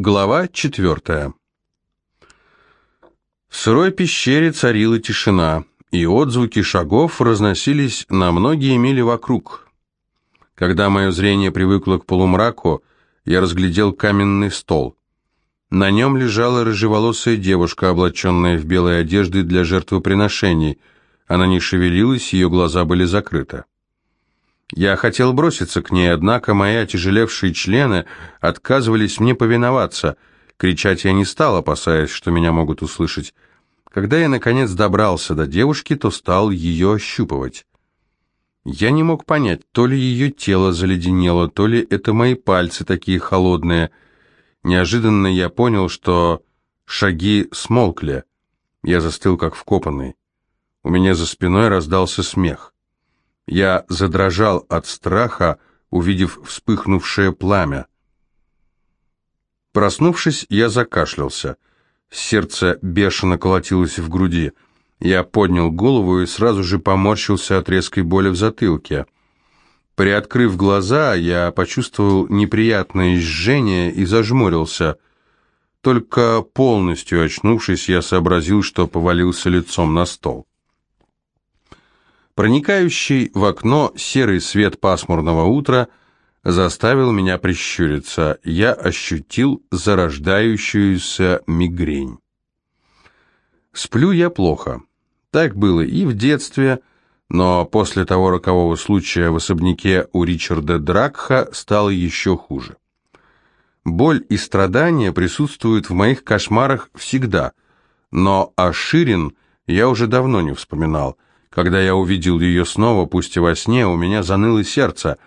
Глава четвертая. В сырой пещере царила тишина, и отзвуки шагов разносились на многие мили вокруг. Когда мое зрение привыкло к полумраку, я разглядел каменный стол. На нем лежала рыжеволосая девушка, облаченная в белые одежды для жертвоприношений. Она не шевелилась, ее глаза были закрыты. Я хотел броситься к ней, однако мои отяжелевшие члены отказывались мне повиноваться. Кричать я не стал, опасаясь, что меня могут услышать. Когда я, наконец, добрался до девушки, то стал ее ощупывать. Я не мог понять, то ли ее тело заледенело, то ли это мои пальцы такие холодные. Неожиданно я понял, что шаги смолкли. Я застыл, как вкопанный. У меня за спиной раздался смех. Я задрожал от страха, увидев вспыхнувшее пламя. Проснувшись, я закашлялся. Сердце бешено колотилось в груди. Я поднял голову и сразу же поморщился от резкой боли в затылке. Приоткрыв глаза, я почувствовал неприятное жжение и зажмурился. Только полностью очнувшись, я сообразил, что повалился лицом на стол. Проникающий в окно серый свет пасмурного утра заставил меня прищуриться. Я ощутил зарождающуюся мигрень. Сплю я плохо. Так было и в детстве, но после того рокового случая в особняке у Ричарда Дракха стало еще хуже. Боль и страдания присутствуют в моих кошмарах всегда, но о Ширин я уже давно не вспоминал – когда я увидел ее снова, пусть и во сне, у меня заныло сердце.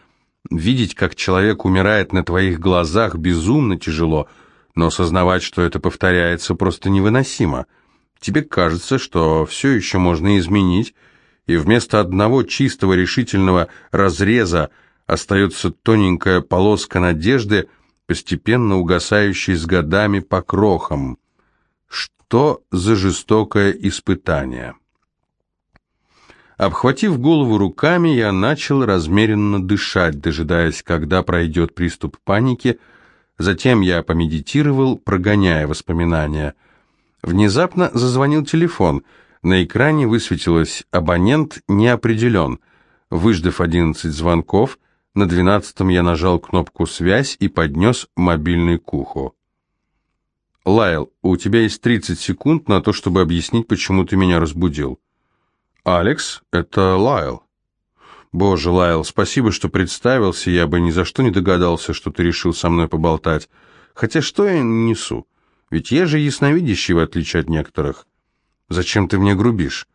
Видеть, как человек умирает на твоих глазах, безумно тяжело, но сознавать, что это повторяется, просто невыносимо. Тебе кажется, что все еще можно изменить, и вместо одного чистого решительного разреза остается тоненькая полоска надежды, постепенно угасающей с годами по крохам. Что за жестокое испытание? Обхватив голову руками, я начал размеренно дышать, дожидаясь, когда пройдет приступ паники. Затем я помедитировал, прогоняя воспоминания. Внезапно зазвонил телефон. На экране высветилось «Абонент не определен». Выждав одиннадцать звонков, на двенадцатом я нажал кнопку «Связь» и поднес мобильный к уху. «Лайл, у тебя есть тридцать секунд на то, чтобы объяснить, почему ты меня разбудил». «Алекс, это Лайл». «Боже, Лайл, спасибо, что представился, я бы ни за что не догадался, что ты решил со мной поболтать. Хотя что я несу? Ведь я же ясновидящий, в отличие от некоторых. Зачем ты мне грубишь?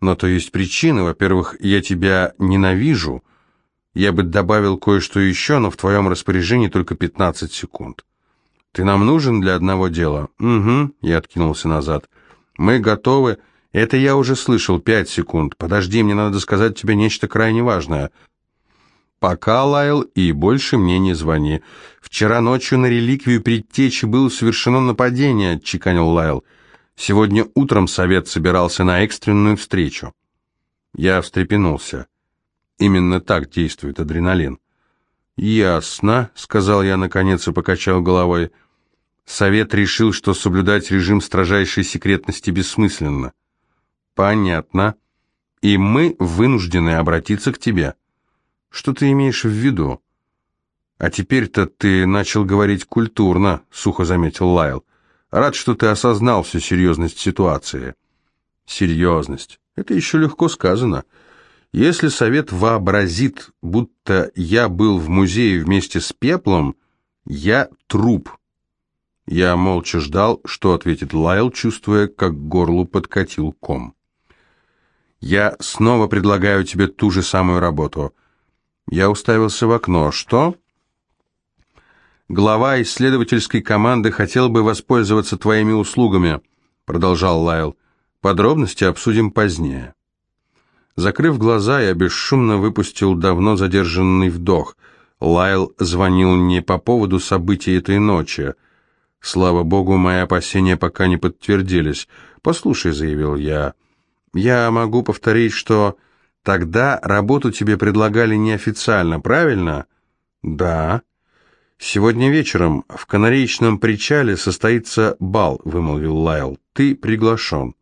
Но то есть причина. Во-первых, я тебя ненавижу. Я бы добавил кое-что еще, но в твоем распоряжении только 15 секунд. Ты нам нужен для одного дела?» «Угу», я откинулся назад. «Мы готовы...» «Это я уже слышал. Пять секунд. Подожди, мне надо сказать тебе нечто крайне важное». «Пока, Лайл, и больше мне не звони. Вчера ночью на реликвию предтечи было совершено нападение», — чеканил Лайл. «Сегодня утром совет собирался на экстренную встречу». Я встрепенулся. Именно так действует адреналин. «Ясно», — сказал я наконец и покачал головой. Совет решил, что соблюдать режим строжайшей секретности бессмысленно. Понятно. И мы вынуждены обратиться к тебе. Что ты имеешь в виду? А теперь-то ты начал говорить культурно, сухо заметил Лайл. Рад, что ты осознал всю серьезность ситуации. Серьезность. Это еще легко сказано. Если совет вообразит, будто я был в музее вместе с пеплом, я труп. Я молча ждал, что ответит Лайл, чувствуя, как горлу подкатил ком. Я снова предлагаю тебе ту же самую работу. Я уставился в окно. Что? Глава исследовательской команды хотел бы воспользоваться твоими услугами, продолжал Лайл. Подробности обсудим позднее. Закрыв глаза, я бесшумно выпустил давно задержанный вдох. Лайл звонил не по поводу событий этой ночи. Слава богу, мои опасения пока не подтвердились. «Послушай», — заявил я, — я могу повторить, что тогда работу тебе предлагали неофициально, правильно? Да. «Сегодня вечером в канареечном причале состоится бал», — вымолвил Лайл. «Ты приглашен.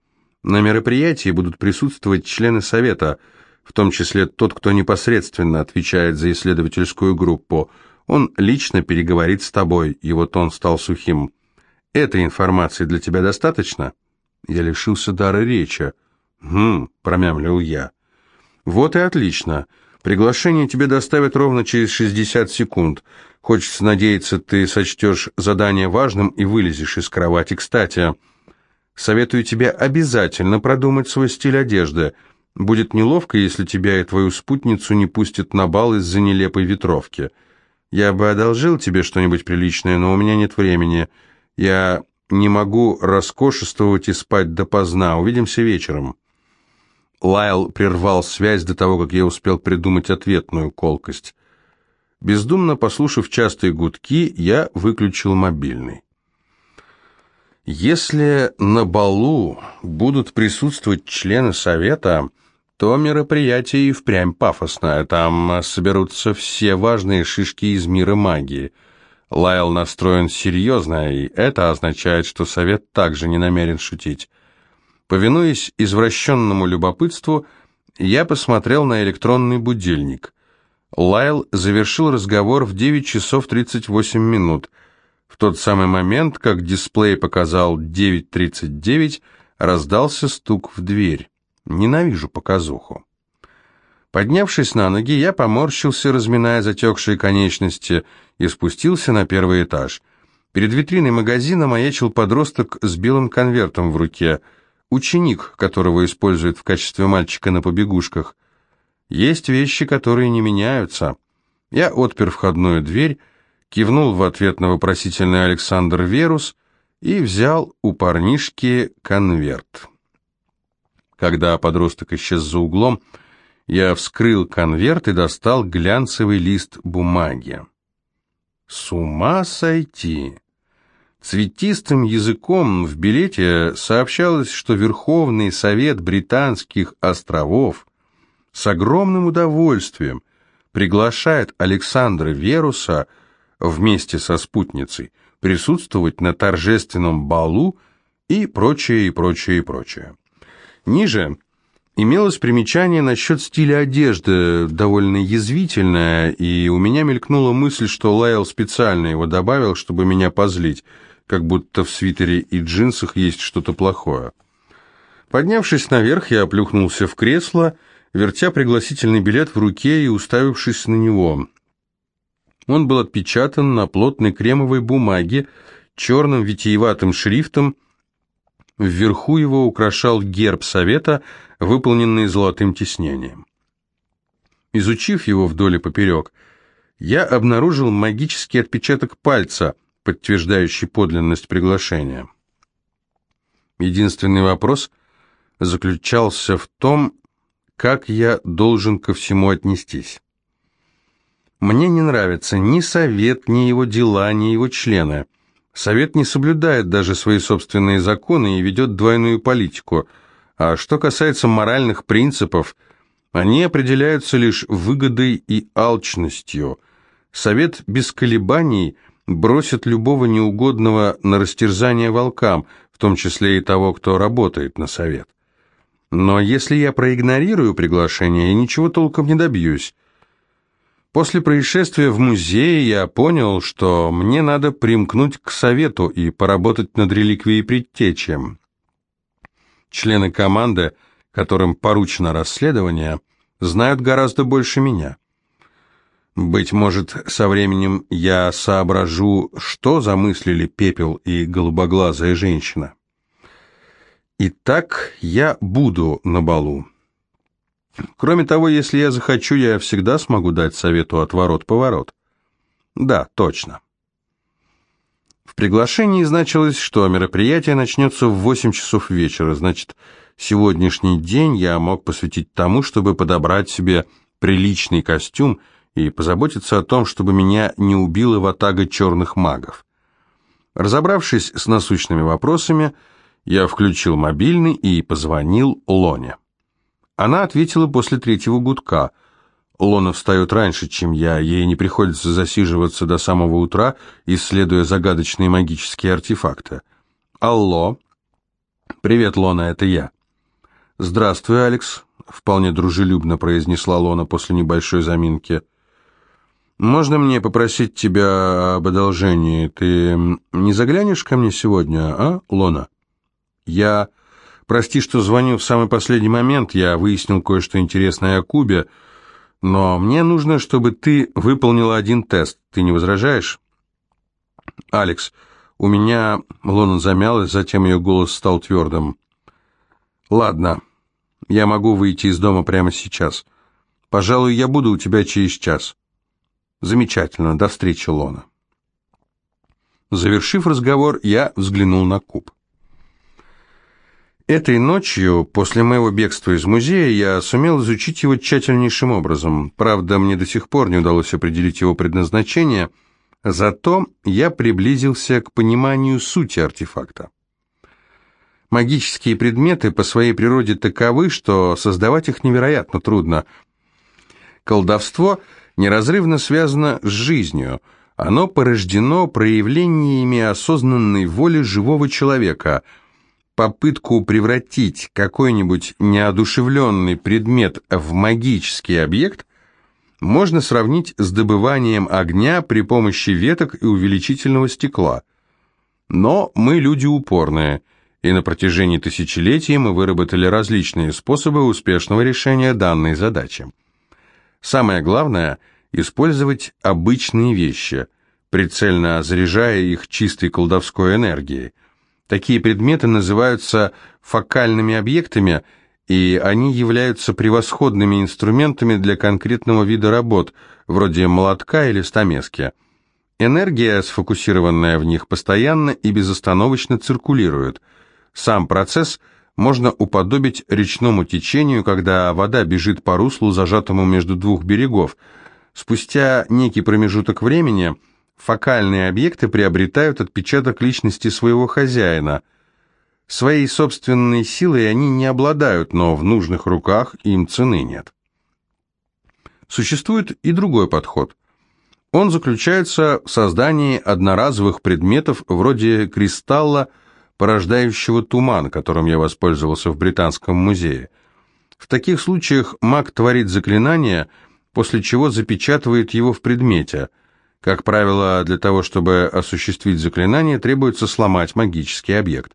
На мероприятии будут присутствовать члены совета, в том числе тот, кто непосредственно отвечает за исследовательскую группу. Он лично переговорит с тобой», — его тон стал сухим. «Этой информации для тебя достаточно?» Я лишился дара речи. «Хм», — промямлил я. «Вот и отлично. Приглашение тебе доставят ровно через 60 секунд. Хочется надеяться, ты сочтешь задание важным и вылезешь из кровати. Кстати, советую тебе обязательно продумать свой стиль одежды. Будет неловко, если тебя и твою спутницу не пустят на бал из-за нелепой ветровки. Я бы одолжил тебе что-нибудь приличное, но у меня нет времени. Я не могу роскошествовать и спать допоздна. Увидимся вечером». Лайл прервал связь до того, как я успел придумать ответную колкость. Бездумно послушав частые гудки, я выключил мобильный. Если на балу будут присутствовать члены совета, то мероприятие и впрямь пафосное. Там соберутся все важные шишки из мира магии. Лайл настроен серьезно, и это означает, что совет также не намерен шутить. Повинуясь извращенному любопытству, я посмотрел на электронный будильник. Лайл завершил разговор в 9 часов 38 минут. В тот самый момент, как дисплей показал 9.39, раздался стук в дверь. Ненавижу показуху. Поднявшись на ноги, я поморщился, разминая затекшие конечности, и спустился на первый этаж. Перед витриной магазина маячил подросток с белым конвертом в руке – ученик, которого используют в качестве мальчика на побегушках. Есть вещи, которые не меняются. Я отпер входную дверь, кивнул в ответ на вопросительный Александр Верус и взял у парнишки конверт. Когда подросток исчез за углом, я вскрыл конверт и достал глянцевый лист бумаги. С ума сойти! Цветистым языком в билете сообщалось, что Верховный Совет Британских островов с огромным удовольствием приглашает Александра Веруса вместе со спутницей присутствовать на торжественном балу и прочее, и прочее, и прочее. Ниже имелось примечание насчет стиля одежды, довольно язвительное, и у меня мелькнула мысль, что Лайл специально его добавил, чтобы меня позлить – как будто в свитере и джинсах есть что-то плохое. Поднявшись наверх, я оплюхнулся в кресло, вертя пригласительный билет в руке и уставившись на него. Он был отпечатан на плотной кремовой бумаге, черным витиеватым шрифтом. Вверху его украшал герб совета, выполненный золотым тиснением. Изучив его вдоль и поперек, я обнаружил магический отпечаток пальца — подтверждающий подлинность приглашения. Единственный вопрос заключался в том, как я должен ко всему отнестись. Мне не нравится ни совет, ни его дела, ни его члены. Совет не соблюдает даже свои собственные законы и ведет двойную политику. А что касается моральных принципов, они определяются лишь выгодой и алчностью. Совет без колебаний – бросит любого неугодного на растерзание волкам, в том числе и того, кто работает на совет. Но если я проигнорирую приглашение, я ничего толком не добьюсь. После происшествия в музее я понял, что мне надо примкнуть к совету и поработать над реликвией предтечи. Члены команды, которым поручено расследование, знают гораздо больше меня. Быть может, со временем я соображу, что замыслили пепел и голубоглазая женщина. Итак, я буду на балу. Кроме того, если я захочу, я всегда смогу дать совету отворот-поворот. Да, точно. В приглашении значилось, что мероприятие начнется в 8 часов вечера, значит, сегодняшний день я мог посвятить тому, чтобы подобрать себе приличный костюм и позаботиться о том, чтобы меня не убила ватага черных магов. Разобравшись с насущными вопросами, я включил мобильный и позвонил Лоне. Она ответила после третьего гудка. Лона встает раньше, чем я, ей не приходится засиживаться до самого утра, исследуя загадочные магические артефакты. «Алло!» «Привет, Лона, это я». «Здравствуй, Алекс», — вполне дружелюбно произнесла Лона после небольшой заминки. «Можно мне попросить тебя об одолжении? Ты не заглянешь ко мне сегодня, а, Лона?» «Я... Прости, что звоню в самый последний момент, я выяснил кое-что интересное о Кубе, но мне нужно, чтобы ты выполнила один тест. Ты не возражаешь?» «Алекс, у меня...» Лона замялась, затем ее голос стал твердым. «Ладно, я могу выйти из дома прямо сейчас. Пожалуй, я буду у тебя через час». Замечательно, до встречи, Лона. Завершив разговор, я взглянул на куб. Этой ночью, после моего бегства из музея, я сумел изучить его тщательнейшим образом. Правда, мне до сих пор не удалось определить его предназначение, зато я приблизился к пониманию сути артефакта. Магические предметы по своей природе таковы, что создавать их невероятно трудно. Колдовство – неразрывно связано с жизнью. Оно порождено проявлениями осознанной воли живого человека. Попытку превратить какой-нибудь неодушевленный предмет в магический объект можно сравнить с добыванием огня при помощи веток и увеличительного стекла. Но мы люди упорные, и на протяжении тысячелетий мы выработали различные способы успешного решения данной задачи. Самое главное – использовать обычные вещи, прицельно заряжая их чистой колдовской энергией. Такие предметы называются фокальными объектами, и они являются превосходными инструментами для конкретного вида работ, вроде молотка или стамески. Энергия, сфокусированная в них, постоянно и безостановочно циркулирует. Сам процесс – можно уподобить речному течению, когда вода бежит по руслу, зажатому между двух берегов. Спустя некий промежуток времени фокальные объекты приобретают отпечаток личности своего хозяина. Своей собственной силой они не обладают, но в нужных руках им цены нет. Существует и другой подход. Он заключается в создании одноразовых предметов вроде кристалла, порождающего туман, которым я воспользовался в Британском музее. В таких случаях маг творит заклинание, после чего запечатывает его в предмете. Как правило, для того, чтобы осуществить заклинание, требуется сломать магический объект.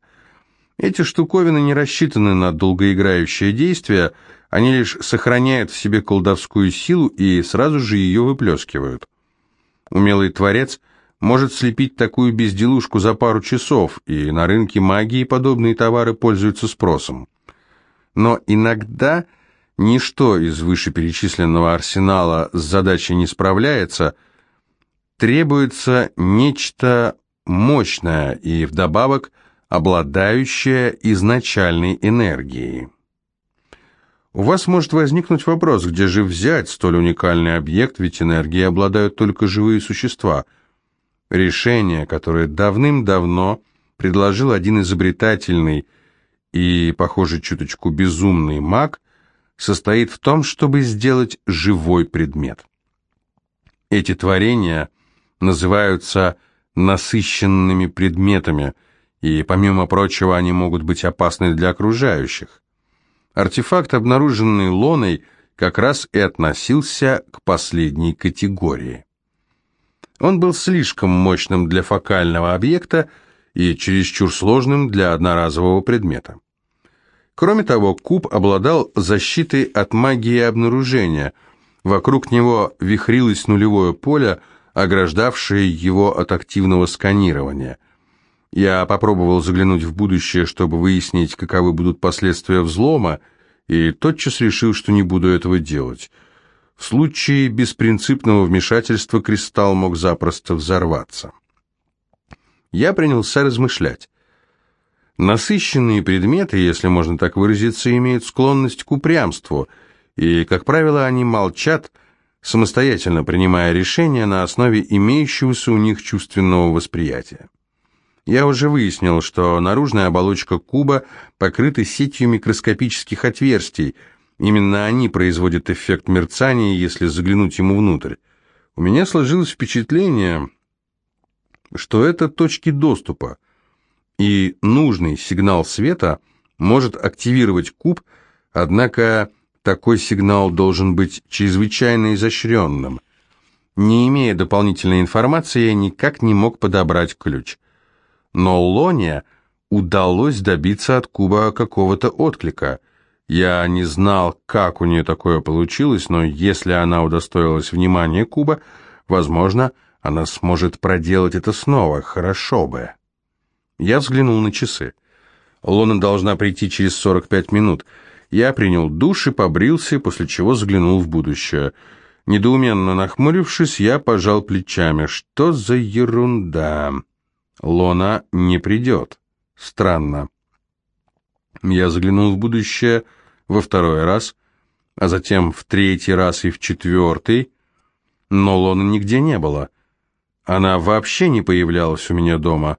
Эти штуковины не рассчитаны на долгоиграющее действие, они лишь сохраняют в себе колдовскую силу и сразу же ее выплескивают. Умелый творец – может слепить такую безделушку за пару часов, и на рынке магии подобные товары пользуются спросом. Но иногда ничто из вышеперечисленного арсенала с задачей не справляется, требуется нечто мощное и вдобавок обладающее изначальной энергией. У вас может возникнуть вопрос, где же взять столь уникальный объект, ведь энергией обладают только живые существа – Решение, которое давным-давно предложил один изобретательный и, похоже, чуточку безумный маг, состоит в том, чтобы сделать живой предмет. Эти творения называются насыщенными предметами, и, помимо прочего, они могут быть опасны для окружающих. Артефакт, обнаруженный Лоной, как раз и относился к последней категории. Он был слишком мощным для фокального объекта и чересчур сложным для одноразового предмета. Кроме того, куб обладал защитой от магии обнаружения. Вокруг него вихрилось нулевое поле, ограждавшее его от активного сканирования. Я попробовал заглянуть в будущее, чтобы выяснить, каковы будут последствия взлома, и тотчас решил, что не буду этого делать – в случае беспринципного вмешательства кристалл мог запросто взорваться. Я принялся размышлять. Насыщенные предметы, если можно так выразиться, имеют склонность к упрямству, и, как правило, они молчат, самостоятельно принимая решения на основе имеющегося у них чувственного восприятия. Я уже выяснил, что наружная оболочка куба покрыта сетью микроскопических отверстий – Именно они производят эффект мерцания, если заглянуть ему внутрь. У меня сложилось впечатление, что это точки доступа, и нужный сигнал света может активировать куб, однако такой сигнал должен быть чрезвычайно изощренным. Не имея дополнительной информации, я никак не мог подобрать ключ. Но Лоне удалось добиться от куба какого-то отклика. Я не знал, как у нее такое получилось, но если она удостоилась внимания куба, возможно, она сможет проделать это снова. Хорошо бы. Я взглянул на часы. Лона должна прийти через 45 минут. Я принял душ и побрился, после чего заглянул в будущее. Недоуменно нахмурившись, я пожал плечами. Что за ерунда? Лона не придет. Странно. Я заглянул в будущее во второй раз, а затем в третий раз и в четвертый, но Лоны нигде не было. Она вообще не появлялась у меня дома.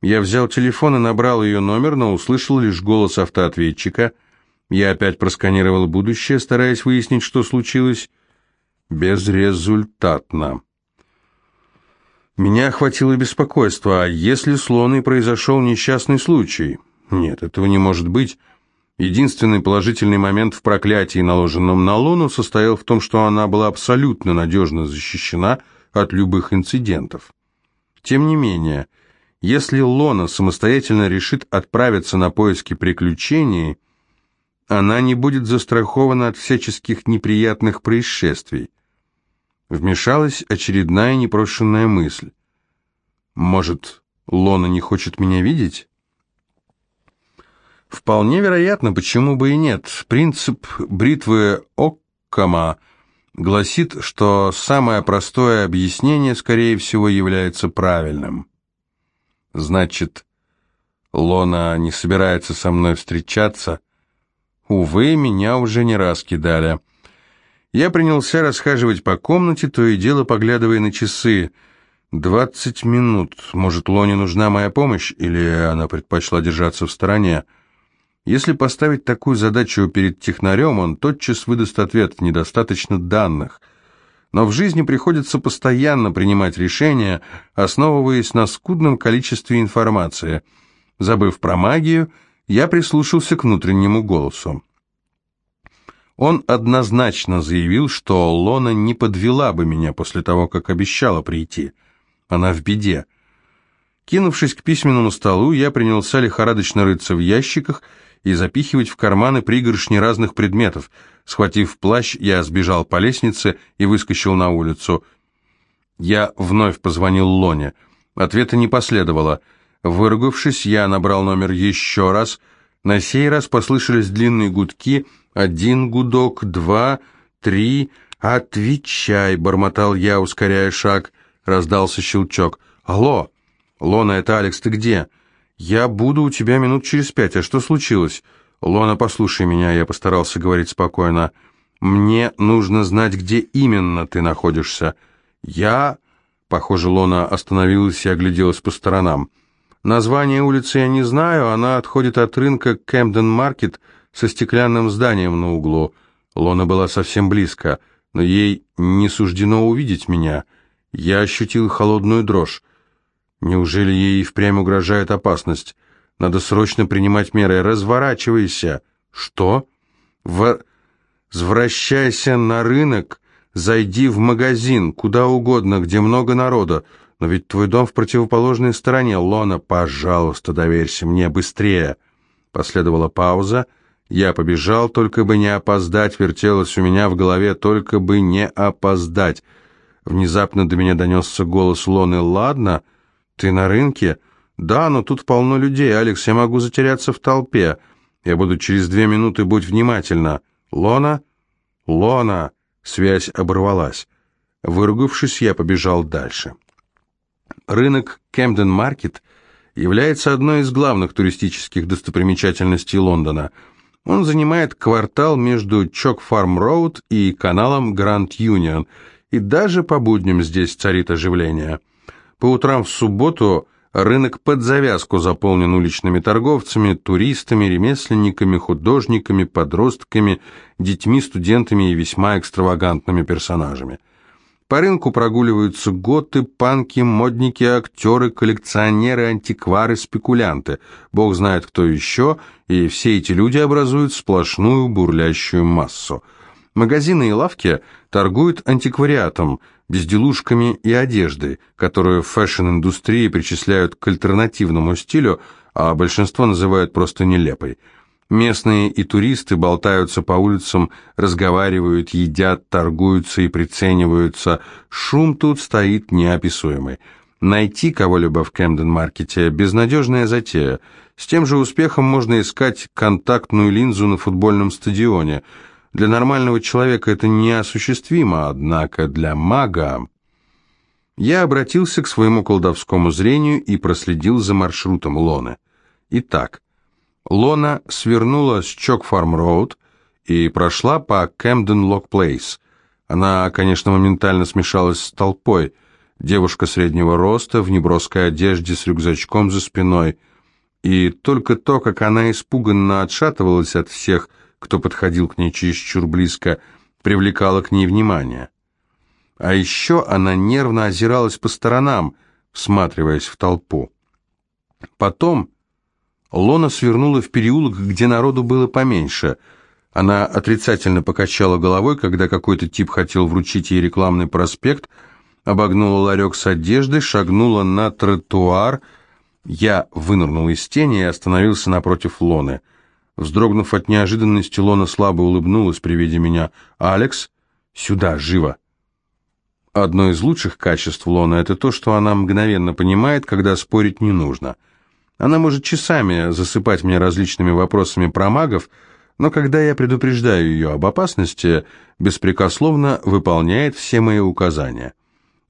Я взял телефон и набрал ее номер, но услышал лишь голос автоответчика — я опять просканировал будущее, стараясь выяснить, что случилось. Безрезультатно. Меня охватило беспокойство. А если с Лоной произошел несчастный случай? Нет, этого не может быть. Единственный положительный момент в проклятии, наложенном на Лону, состоял в том, что она была абсолютно надежно защищена от любых инцидентов. Тем не менее, если Лона самостоятельно решит отправиться на поиски приключений, она не будет застрахована от всяческих неприятных происшествий. Вмешалась очередная непрошенная мысль. Может, Лона не хочет меня видеть? Вполне вероятно, почему бы и нет. Принцип бритвы Оккама гласит, что самое простое объяснение, скорее всего, является правильным. Значит, Лона не собирается со мной встречаться, Увы, меня уже не раз кидали. Я принялся расхаживать по комнате, то и дело поглядывая на часы. Двадцать минут. Может, Лоне нужна моя помощь, или она предпочла держаться в стороне? Если поставить такую задачу перед технарем, он тотчас выдаст ответ «недостаточно данных». Но в жизни приходится постоянно принимать решения, основываясь на скудном количестве информации. Забыв про магию, я прислушался к внутреннему голосу. Он однозначно заявил, что Лона не подвела бы меня после того, как обещала прийти. Она в беде. Кинувшись к письменному столу, я принялся лихорадочно рыться в ящиках и запихивать в карманы пригоршни разных предметов. Схватив плащ, я сбежал по лестнице и выскочил на улицу. Я вновь позвонил Лоне. Ответа не последовало — Выругавшись, я набрал номер еще раз. На сей раз послышались длинные гудки. Один гудок, два, три. «Отвечай!» — бормотал я, ускоряя шаг. Раздался щелчок. «Алло! Лона, это Алекс, ты где?» «Я буду у тебя минут через пять. А что случилось?» «Лона, послушай меня», — я постарался говорить спокойно. «Мне нужно знать, где именно ты находишься». «Я...» Похоже, Лона остановилась и огляделась по сторонам. Название улицы я не знаю, она отходит от рынка Кэмден-маркет со стеклянным зданием на углу. Лона была совсем близко, но ей не суждено увидеть меня. Я ощутил холодную дрожь. Неужели ей впрямь угрожает опасность? Надо срочно принимать меры. Разворачивайся. Что? Возвращайся на рынок, зайди в магазин, куда угодно, где много народа. Но ведь твой дом в противоположной стороне. Лона, пожалуйста, доверься мне быстрее. Последовала пауза. Я побежал, только бы не опоздать, вертелось у меня в голове, только бы не опоздать. Внезапно до меня донесся голос Лоны. «Ладно, ты на рынке?» «Да, но тут полно людей, Алекс, я могу затеряться в толпе. Я буду через две минуты, будь внимательна». «Лона?» «Лона!» Связь оборвалась. Выругавшись, я побежал дальше. Рынок Кемден-Маркет является одной из главных туристических достопримечательностей Лондона. Он занимает квартал между Чок-Фарм-Роуд и каналом Гранд-Юнион, и даже по будням здесь царит оживление. По утрам в субботу Рынок под завязку заполнен уличными торговцами, туристами, ремесленниками, художниками, подростками, детьми, студентами и весьма экстравагантными персонажами. По рынку прогуливаются готы, панки, модники, актеры, коллекционеры, антиквары, спекулянты. Бог знает кто еще, и все эти люди образуют сплошную бурлящую массу. Магазины и лавки торгуют антиквариатом, безделушками и одеждой, которую в фэшн-индустрии причисляют к альтернативному стилю, а большинство называют просто нелепой – Местные и туристы болтаются по улицам, разговаривают, едят, торгуются и прицениваются. Шум тут стоит неописуемый. Найти кого-либо в Кэмден-маркете – безнадежная затея. С тем же успехом можно искать контактную линзу на футбольном стадионе. Для нормального человека это неосуществимо, однако для мага... Я обратился к своему колдовскому зрению и проследил за маршрутом Лоны. Итак, Лона свернула с Чок-Фарм-Роуд и прошла по Кэмден-Лок-Плейс. Она, конечно, моментально смешалась с толпой. Девушка среднего роста, в неброской одежде, с рюкзачком за спиной. И только то, как она испуганно отшатывалась от всех, кто подходил к ней чересчур близко, привлекало к ней внимание. А еще она нервно озиралась по сторонам, всматриваясь в толпу. Потом Лона свернула в переулок, где народу было поменьше. Она отрицательно покачала головой, когда какой-то тип хотел вручить ей рекламный проспект, обогнула ларек с одеждой, шагнула на тротуар. Я вынырнул из тени и остановился напротив Лоны. Вздрогнув от неожиданности, Лона слабо улыбнулась при виде меня. «Алекс, сюда, живо!» Одно из лучших качеств Лоны – это то, что она мгновенно понимает, когда спорить не нужно – она может часами засыпать меня различными вопросами про магов, но когда я предупреждаю ее об опасности, беспрекословно выполняет все мои указания.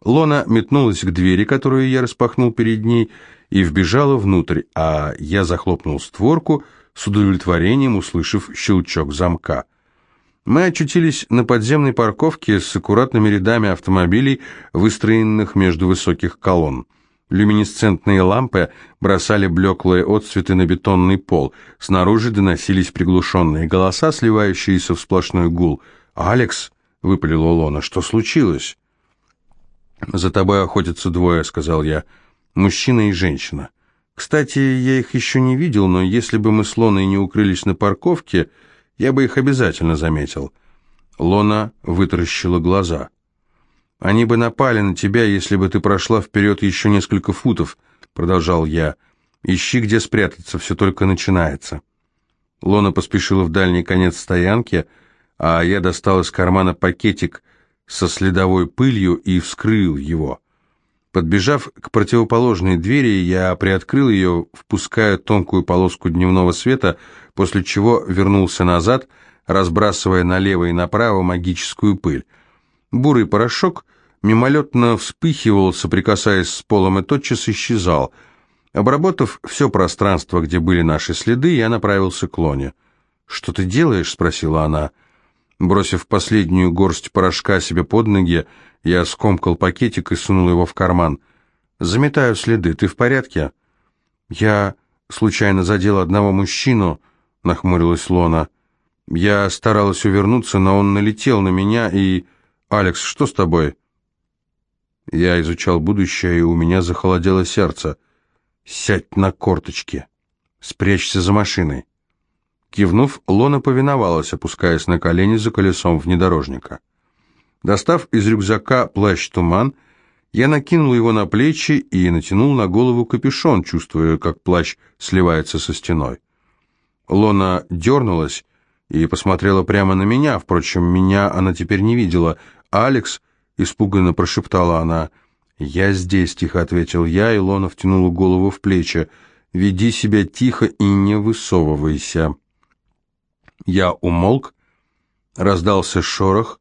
Лона метнулась к двери, которую я распахнул перед ней, и вбежала внутрь, а я захлопнул створку с удовлетворением, услышав щелчок замка. Мы очутились на подземной парковке с аккуратными рядами автомобилей, выстроенных между высоких колонн. Люминесцентные лампы бросали блеклые отсветы на бетонный пол. Снаружи доносились приглушенные голоса, сливающиеся в сплошной гул. «Алекс!» — выпалила Лона. «Что случилось?» «За тобой охотятся двое», — сказал я. «Мужчина и женщина. Кстати, я их еще не видел, но если бы мы с Лоной не укрылись на парковке, я бы их обязательно заметил». Лона вытаращила глаза. «Они бы напали на тебя, если бы ты прошла вперед еще несколько футов», — продолжал я. «Ищи, где спрятаться, все только начинается». Лона поспешила в дальний конец стоянки, а я достал из кармана пакетик со следовой пылью и вскрыл его. Подбежав к противоположной двери, я приоткрыл ее, впуская тонкую полоску дневного света, после чего вернулся назад, разбрасывая налево и направо магическую пыль. Бурый порошок мимолетно вспыхивал, соприкасаясь с полом, и тотчас исчезал. Обработав все пространство, где были наши следы, я направился к Лоне. «Что ты делаешь?» — спросила она. Бросив последнюю горсть порошка себе под ноги, я скомкал пакетик и сунул его в карман. «Заметаю следы. Ты в порядке?» «Я случайно задел одного мужчину», — нахмурилась Лона. «Я старалась увернуться, но он налетел на меня и...» «Алекс, что с тобой?» Я изучал будущее, и у меня захолодело сердце. «Сядь на корточки. Спрячься за машиной». Кивнув, Лона повиновалась, опускаясь на колени за колесом внедорожника. Достав из рюкзака плащ-туман, я накинул его на плечи и натянул на голову капюшон, чувствуя, как плащ сливается со стеной. Лона дернулась и посмотрела прямо на меня, впрочем, меня она теперь не видела. Алекс испуганно прошептала она. «Я здесь», — тихо ответил я, и Лона втянула голову в плечи. «Веди себя тихо и не высовывайся». Я умолк, раздался шорох,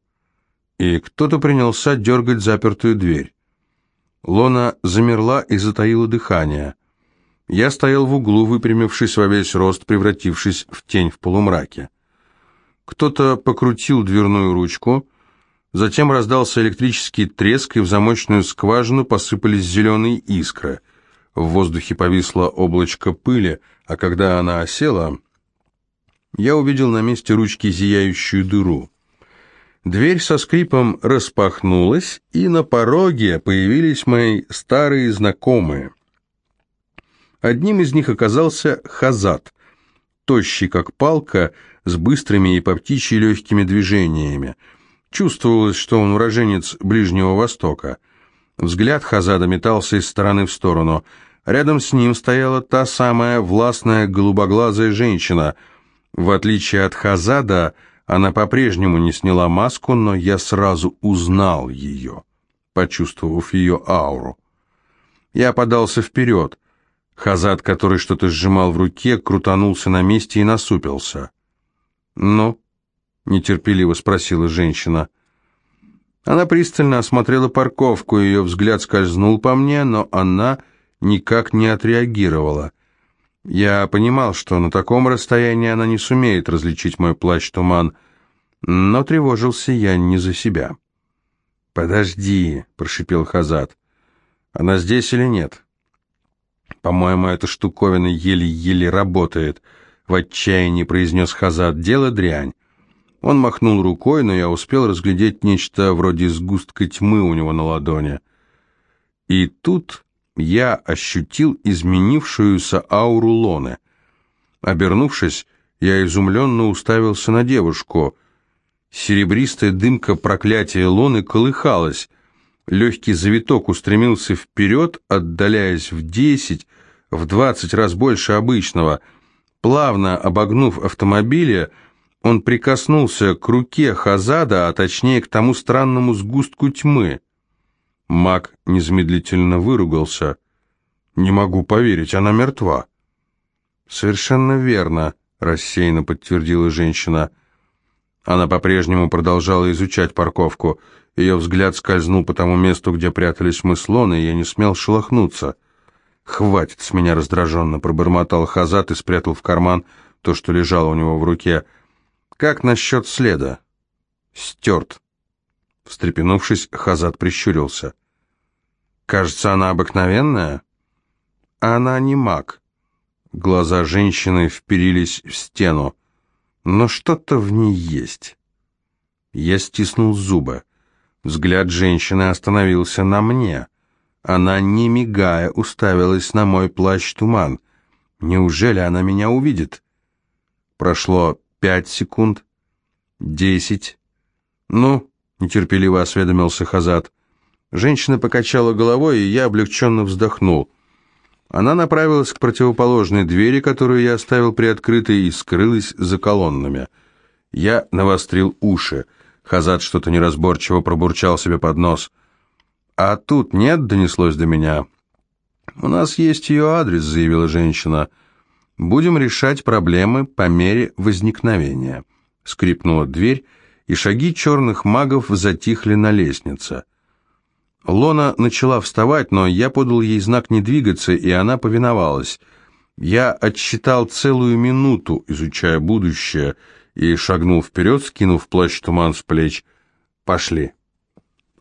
и кто-то принялся дергать запертую дверь. Лона замерла и затаила дыхание. Я стоял в углу, выпрямившись во весь рост, превратившись в тень в полумраке. Кто-то покрутил дверную ручку, Затем раздался электрический треск, и в замочную скважину посыпались зеленые искры. В воздухе повисло облачко пыли, а когда она осела, я увидел на месте ручки зияющую дыру. Дверь со скрипом распахнулась, и на пороге появились мои старые знакомые. Одним из них оказался Хазат, тощий как палка, с быстрыми и по птичьи легкими движениями. Чувствовалось, что он уроженец Ближнего Востока. Взгляд Хазада метался из стороны в сторону. Рядом с ним стояла та самая властная голубоглазая женщина. В отличие от Хазада, она по-прежнему не сняла маску, но я сразу узнал ее, почувствовав ее ауру. Я подался вперед. Хазад, который что-то сжимал в руке, крутанулся на месте и насупился. «Ну?» — нетерпеливо спросила женщина. Она пристально осмотрела парковку, ее взгляд скользнул по мне, но она никак не отреагировала. Я понимал, что на таком расстоянии она не сумеет различить мой плащ-туман, но тревожился я не за себя. «Подожди», — прошипел Хазад. «Она здесь или нет?» «По-моему, эта штуковина еле-еле работает», — в отчаянии произнес Хазад. «Дело дрянь». Он махнул рукой, но я успел разглядеть нечто вроде сгустка тьмы у него на ладони. И тут я ощутил изменившуюся ауру Лоны. Обернувшись, я изумленно уставился на девушку. Серебристая дымка проклятия Лоны колыхалась. Легкий завиток устремился вперед, отдаляясь в десять, в двадцать раз больше обычного. Плавно обогнув автомобиля, он прикоснулся к руке Хазада, а точнее к тому странному сгустку тьмы. Маг незамедлительно выругался. «Не могу поверить, она мертва». «Совершенно верно», — рассеянно подтвердила женщина. Она по-прежнему продолжала изучать парковку. Ее взгляд скользнул по тому месту, где прятались мы слоны, и я не смел шелохнуться. «Хватит с меня раздраженно», — пробормотал Хазат и спрятал в карман то, что лежало у него в руке. «Как насчет следа?» «Стерт». Встрепенувшись, Хазат прищурился. «Кажется, она обыкновенная?» «Она не маг». Глаза женщины вперились в стену. «Но что-то в ней есть». Я стиснул зубы. Взгляд женщины остановился на мне. Она, не мигая, уставилась на мой плащ-туман. Неужели она меня увидит? Прошло пять секунд, десять. Ну, нетерпеливо осведомился Хазат. Женщина покачала головой, и я облегченно вздохнул. Она направилась к противоположной двери, которую я оставил приоткрытой, и скрылась за колоннами. Я навострил уши. Хазат что-то неразборчиво пробурчал себе под нос. «А тут нет?» — донеслось до меня. «У нас есть ее адрес», — заявила женщина. «Будем решать проблемы по мере возникновения». Скрипнула дверь, и шаги черных магов затихли на лестнице. Лона начала вставать, но я подал ей знак не двигаться, и она повиновалась. Я отсчитал целую минуту, изучая будущее, и шагнул вперед, скинув плащ-туман с плеч. «Пошли».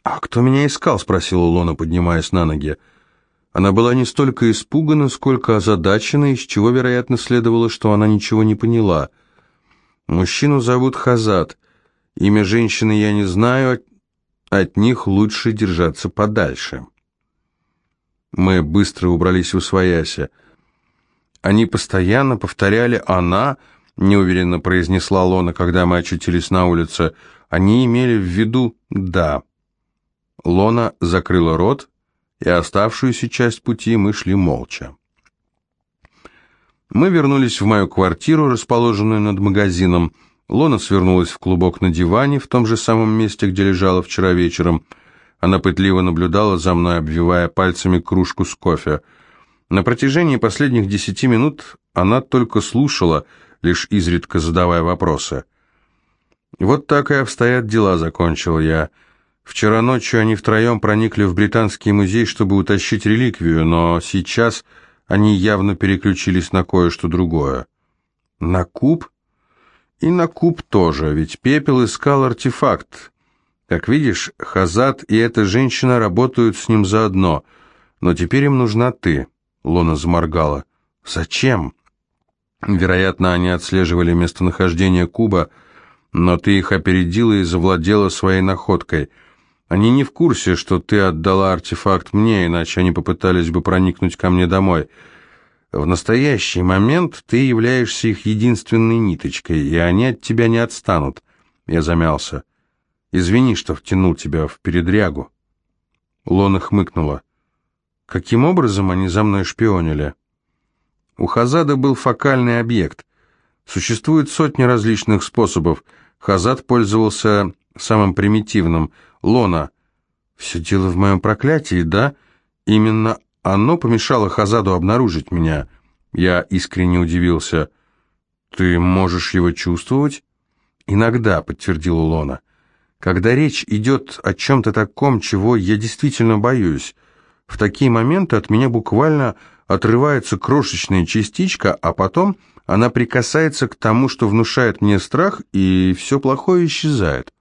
«А кто меня искал?» — спросила Лона, поднимаясь на ноги. Она была не столько испугана, сколько озадачена, из чего, вероятно, следовало, что она ничего не поняла. «Мужчину зовут Хазат. Имя женщины я не знаю, от них лучше держаться подальше. Мы быстро убрались в свояси. Они постоянно повторяли «она», неуверенно произнесла Лона, когда мы очутились на улице. Они имели в виду «да». Лона закрыла рот, и оставшуюся часть пути мы шли молча. Мы вернулись в мою квартиру, расположенную над магазином, Лона свернулась в клубок на диване, в том же самом месте, где лежала вчера вечером. Она пытливо наблюдала за мной, обвивая пальцами кружку с кофе. На протяжении последних десяти минут она только слушала, лишь изредка задавая вопросы. «Вот так и обстоят дела», — закончил я. «Вчера ночью они втроем проникли в Британский музей, чтобы утащить реликвию, но сейчас они явно переключились на кое-что другое». «На куб?» И на куб тоже, ведь Пепел искал артефакт. Как видишь, Хазат и эта женщина работают с ним заодно, но теперь им нужна ты. Лона заморгала. «Зачем?» «Вероятно, они отслеживали местонахождение куба, но ты их опередила и завладела своей находкой. Они не в курсе, что ты отдала артефакт мне, иначе они попытались бы проникнуть ко мне домой. В настоящий момент ты являешься их единственной ниточкой, и они от тебя не отстанут». Я замялся. «Извини, что втянул тебя в передрягу». Лона хмыкнула. «Каким образом они за мной шпионили?» У Хазада был фокальный объект. Существует сотни различных способов. Хазад пользовался самым примитивным. Лона. Все дело в моем проклятии, да? Именно оно помешало Хазаду обнаружить меня. Я искренне удивился. Ты можешь его чувствовать? Иногда, подтвердила Лона. Когда речь идет о чем-то таком, чего я действительно боюсь. В такие моменты от меня буквально отрывается крошечная частичка, а потом она прикасается к тому, что внушает мне страх, и все плохое исчезает.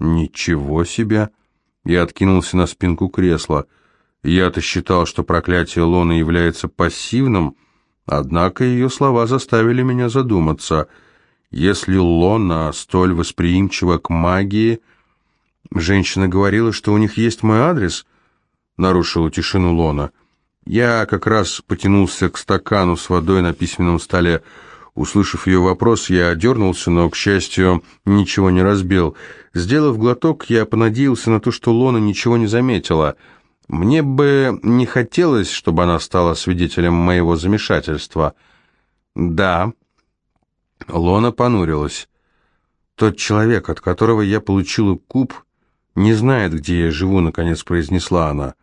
Ничего себе! Я откинулся на спинку кресла. Я-то считал, что проклятие Лоны является пассивным, однако ее слова заставили меня задуматься. Если Лона столь восприимчива к магии... Женщина говорила, что у них есть мой адрес, нарушила тишину Лона. Я как раз потянулся к стакану с водой на письменном столе. Услышав ее вопрос, я дернулся, но, к счастью, ничего не разбил. Сделав глоток, я понадеялся на то, что Лона ничего не заметила. Мне бы не хотелось, чтобы она стала свидетелем моего замешательства. «Да». Лона понурилась. «Тот человек, от которого я получила куб, не знает, где я живу», — наконец произнесла она.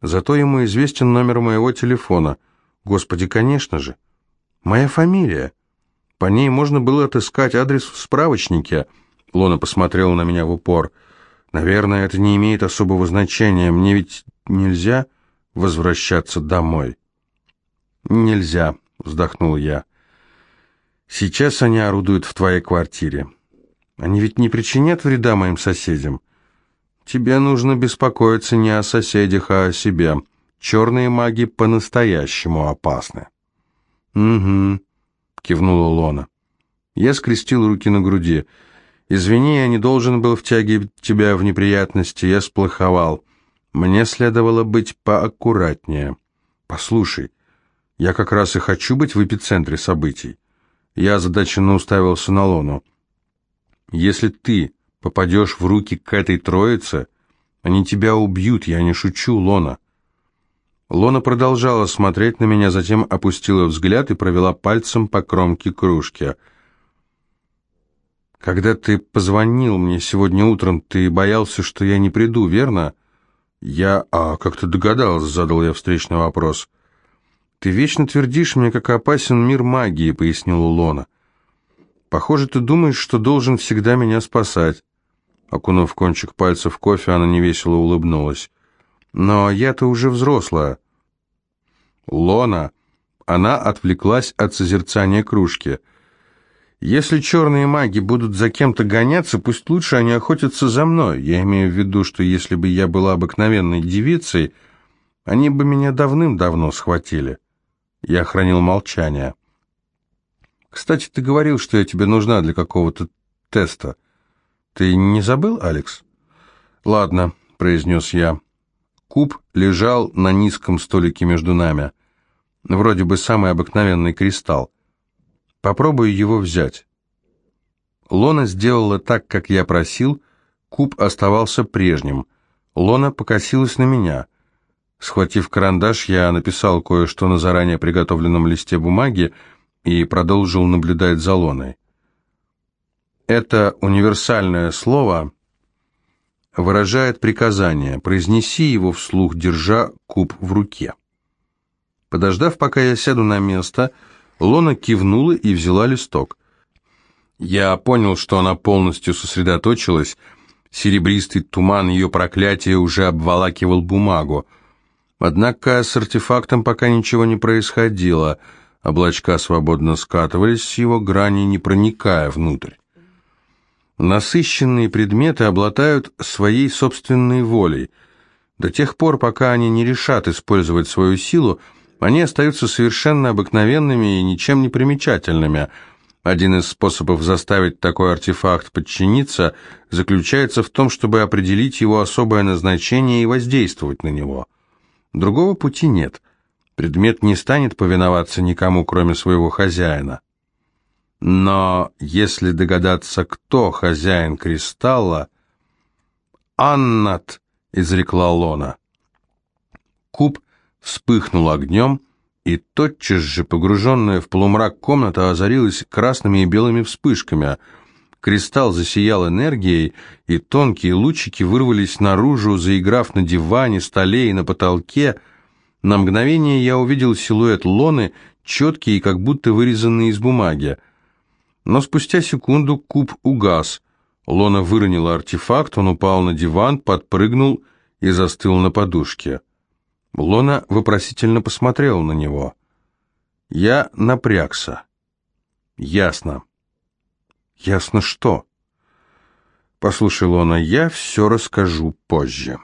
Зато ему известен номер моего телефона. Господи, конечно же. Моя фамилия. По ней можно было отыскать адрес в справочнике. Лона посмотрела на меня в упор. Наверное, это не имеет особого значения. Мне ведь нельзя возвращаться домой. Нельзя, вздохнул я. Сейчас они орудуют в твоей квартире. Они ведь не причинят вреда моим соседям. Тебе нужно беспокоиться не о соседях, а о себе. Черные маги по-настоящему опасны. Угу, кивнула Лона. Я скрестил руки на груди. Извини, я не должен был втягивать тебя в неприятности, я сплоховал. Мне следовало быть поаккуратнее. Послушай, я как раз и хочу быть в эпицентре событий. Я озадаченно уставился на Лону. Если ты Попадешь в руки к этой троице, они тебя убьют, я не шучу, Лона. Лона продолжала смотреть на меня, затем опустила взгляд и провела пальцем по кромке кружки. «Когда ты позвонил мне сегодня утром, ты боялся, что я не приду, верно?» «Я... А, как ты догадалась?» — задал я встречный вопрос. «Ты вечно твердишь мне, как опасен мир магии», — пояснила Лона. «Похоже, ты думаешь, что должен всегда меня спасать». Окунув кончик пальца в кофе, она невесело улыбнулась. «Но я-то уже взрослая». «Лона!» Она отвлеклась от созерцания кружки. «Если черные маги будут за кем-то гоняться, пусть лучше они охотятся за мной. Я имею в виду, что если бы я была обыкновенной девицей, они бы меня давным-давно схватили». Я хранил молчание. «Кстати, ты говорил, что я тебе нужна для какого-то теста». «Ты не забыл, Алекс?» «Ладно», — произнес я. Куб лежал на низком столике между нами. Вроде бы самый обыкновенный кристалл. Попробую его взять. Лона сделала так, как я просил. Куб оставался прежним. Лона покосилась на меня. Схватив карандаш, я написал кое-что на заранее приготовленном листе бумаги и продолжил наблюдать за Лоной. Это универсальное слово выражает приказание. Произнеси его вслух, держа куб в руке. Подождав, пока я сяду на место, Лона кивнула и взяла листок. Я понял, что она полностью сосредоточилась. Серебристый туман ее проклятия уже обволакивал бумагу. Однако с артефактом пока ничего не происходило. Облачка свободно скатывались с его грани, не проникая внутрь. Насыщенные предметы обладают своей собственной волей. До тех пор, пока они не решат использовать свою силу, Они остаются совершенно обыкновенными и ничем не примечательными. Один из способов заставить такой артефакт подчиниться заключается в том, чтобы определить его особое назначение и воздействовать на него. Другого пути нет. Предмет не станет повиноваться никому, кроме своего хозяина. Но если догадаться, кто хозяин кристалла... «Аннат!» — изрекла Лона. Куб вспыхнул огнем, и тотчас же погруженная в полумрак комната озарилась красными и белыми вспышками. Кристалл засиял энергией, и тонкие лучики вырвались наружу, заиграв на диване, столе и на потолке. На мгновение я увидел силуэт Лоны, четкий и как будто вырезанный из бумаги. Но спустя секунду куб угас. Лона выронила артефакт, он упал на диван, подпрыгнул и застыл на подушке. Лона вопросительно посмотрела на него. Я напрягся. Ясно. Ясно что? Послушай, Лона, я все расскажу позже.